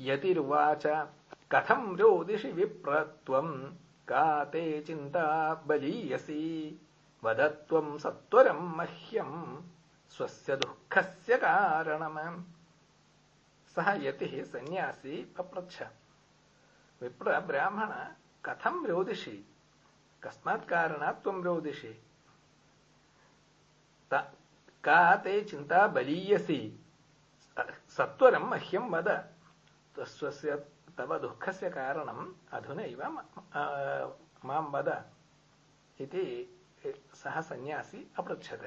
यतिर्वाच कथं रोदिषि विप्रत्वम् का ते चिन्ता बलीयसी वद त्वम् सत्वरम् मह्यम् स्वस्य दुःखस्य कारणम्। सः यतिः सन्न्यासी पप्रच्छ विप्र ब्राह्मण कथं रोदिषि कस्मात् कारणात् त्वं रोदिषि का ते चिन्ता बलीयसी सत्वरं मह्यं वद स्वस्य तव दुःखस्य कारणम् अधुनैव माँ वद इति सः सन्यासी अपृच्छत्।